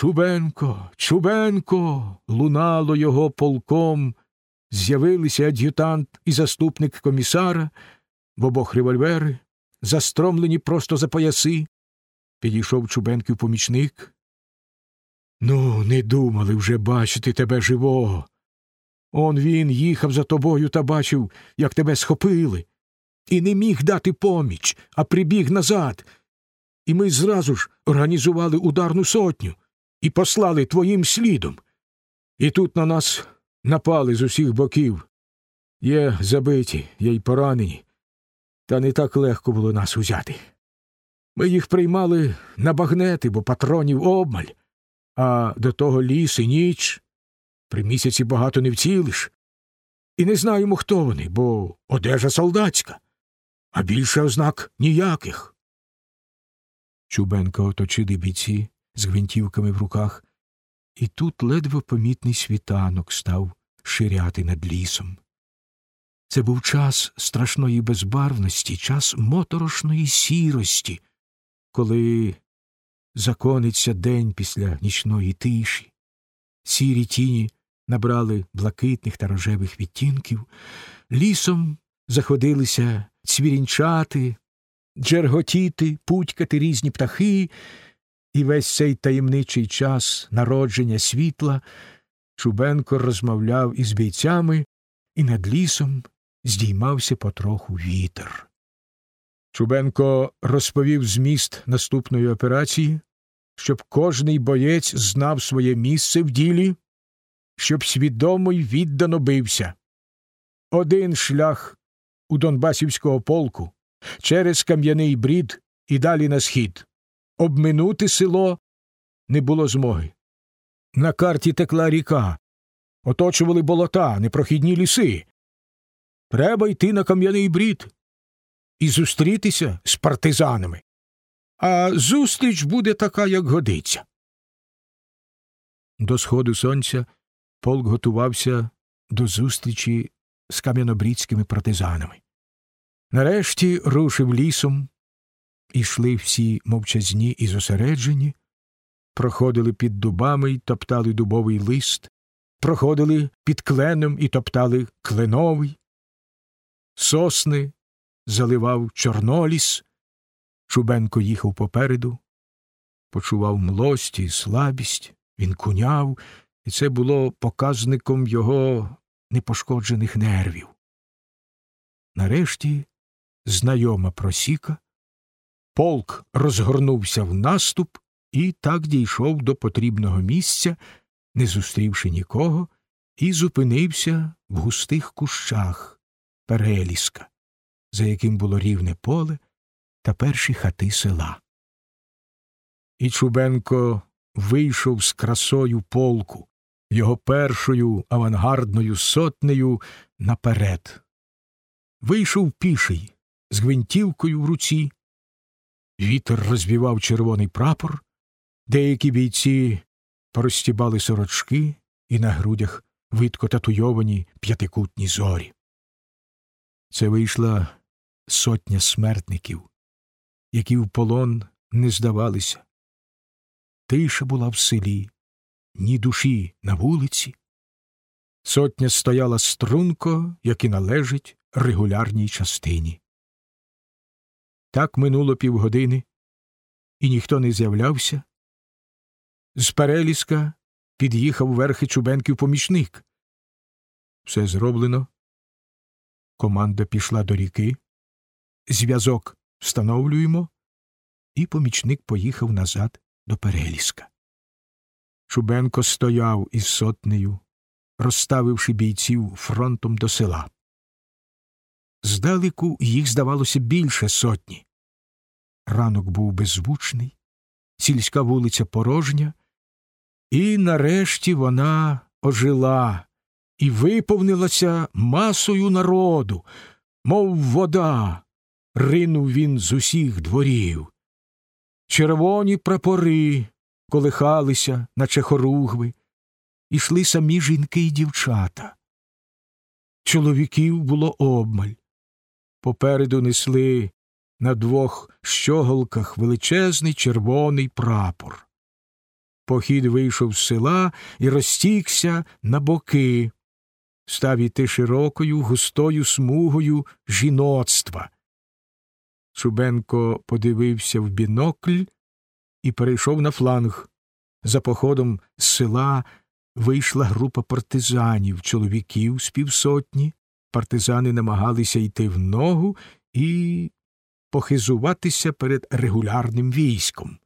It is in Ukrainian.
Чубенко, Чубенко. лунало його полком. З'явилися ад'ютант і заступник комісара, в обох револьвери, застромлені просто за пояси. Підійшов Чубенків помічник. Ну, не думали вже бачити тебе живого. Он він їхав за тобою та бачив, як тебе схопили, і не міг дати поміч, а прибіг назад. І ми зразу ж організували ударну сотню і послали твоїм слідом. І тут на нас напали з усіх боків. Є забиті, є й поранені, та не так легко було нас узяти. Ми їх приймали на багнети, бо патронів обмаль, а до того ліс і ніч. При місяці багато не вцілиш. І не знаємо, хто вони, бо одежа солдатська, а більше ознак ніяких. Чубенка оточили бійці з гвинтівками в руках, і тут ледве помітний світанок став ширяти над лісом. Це був час страшної безбарвності, час моторошної сірості, коли закониться день після нічної тиші, сірі тіні набрали блакитних та рожевих відтінків, лісом заходилися цвірінчати, джерготіти, путькати різні птахи, і весь цей таємничий час народження світла Чубенко розмовляв із бійцями, і над лісом здіймався потроху вітер. Чубенко розповів зміст наступної операції, щоб кожний боєць знав своє місце в ділі, щоб свідомо й віддано бився. Один шлях у Донбасівського полку через кам'яний брід і далі на схід. Обминути село не було змоги. На карті текла ріка, оточували болота, непрохідні ліси. Треба йти на кам'яний брід і зустрітися з партизанами. А зустріч буде така, як годиться. До сходу сонця полк готувався до зустрічі з кам'янобрідськими партизанами. Нарешті рушив лісом, ішли всі мовчазні і зосереджені, проходили під дубами й топтали дубовий лист, проходили під кленом і топтали кленовий, сосни заливав чорноліс, Чубенко їхав попереду, почував млость і слабість, він куняв, і це було показником його непошкоджених нервів. Нарешті знайома просіка, полк розгорнувся в наступ і так дійшов до потрібного місця, не зустрівши нікого, і зупинився в густих кущах переліска, за яким було рівне поле та перші хати села. І Чубенко вийшов з красою полку, його першою авангардною сотнею наперед. Вийшов піший з гвинтівкою в руці. Вітер розвівав червоний прапор, деякі бійці порозстібали сорочки і на грудях видко татуйовані п'ятикутні зорі. Це вийшла сотня смертників, які в полон не здавалися. Тиша була в селі, ні душі на вулиці. Сотня стояла струнко, як і належить регулярній частині. Так минуло півгодини, і ніхто не з'являвся. З переліска під'їхав верхи Чубенків помічник. Все зроблено. Команда пішла до ріки. Зв'язок встановлюємо, і помічник поїхав назад до переліска. Чубенко стояв із сотнею, розставивши бійців фронтом до села. Здалеку їх здавалося більше сотні. Ранок був беззвучний, сільська вулиця порожня, і нарешті вона ожила і виповнилася масою народу, мов вода, ринув він з усіх дворів. Червоні прапори колихалися, наче хоругви, ішли самі жінки й дівчата. Чоловіків було обмаль. Попереду несли на двох щоголках величезний червоний прапор. Похід вийшов з села і розтікся на боки, став іти широкою, густою смугою жіноцтва. Чубенко подивився в бінокль і перейшов на фланг. За походом з села вийшла група партизанів, чоловіків з півсотні. Партизани намагалися йти в ногу і похизуватися перед регулярним військом.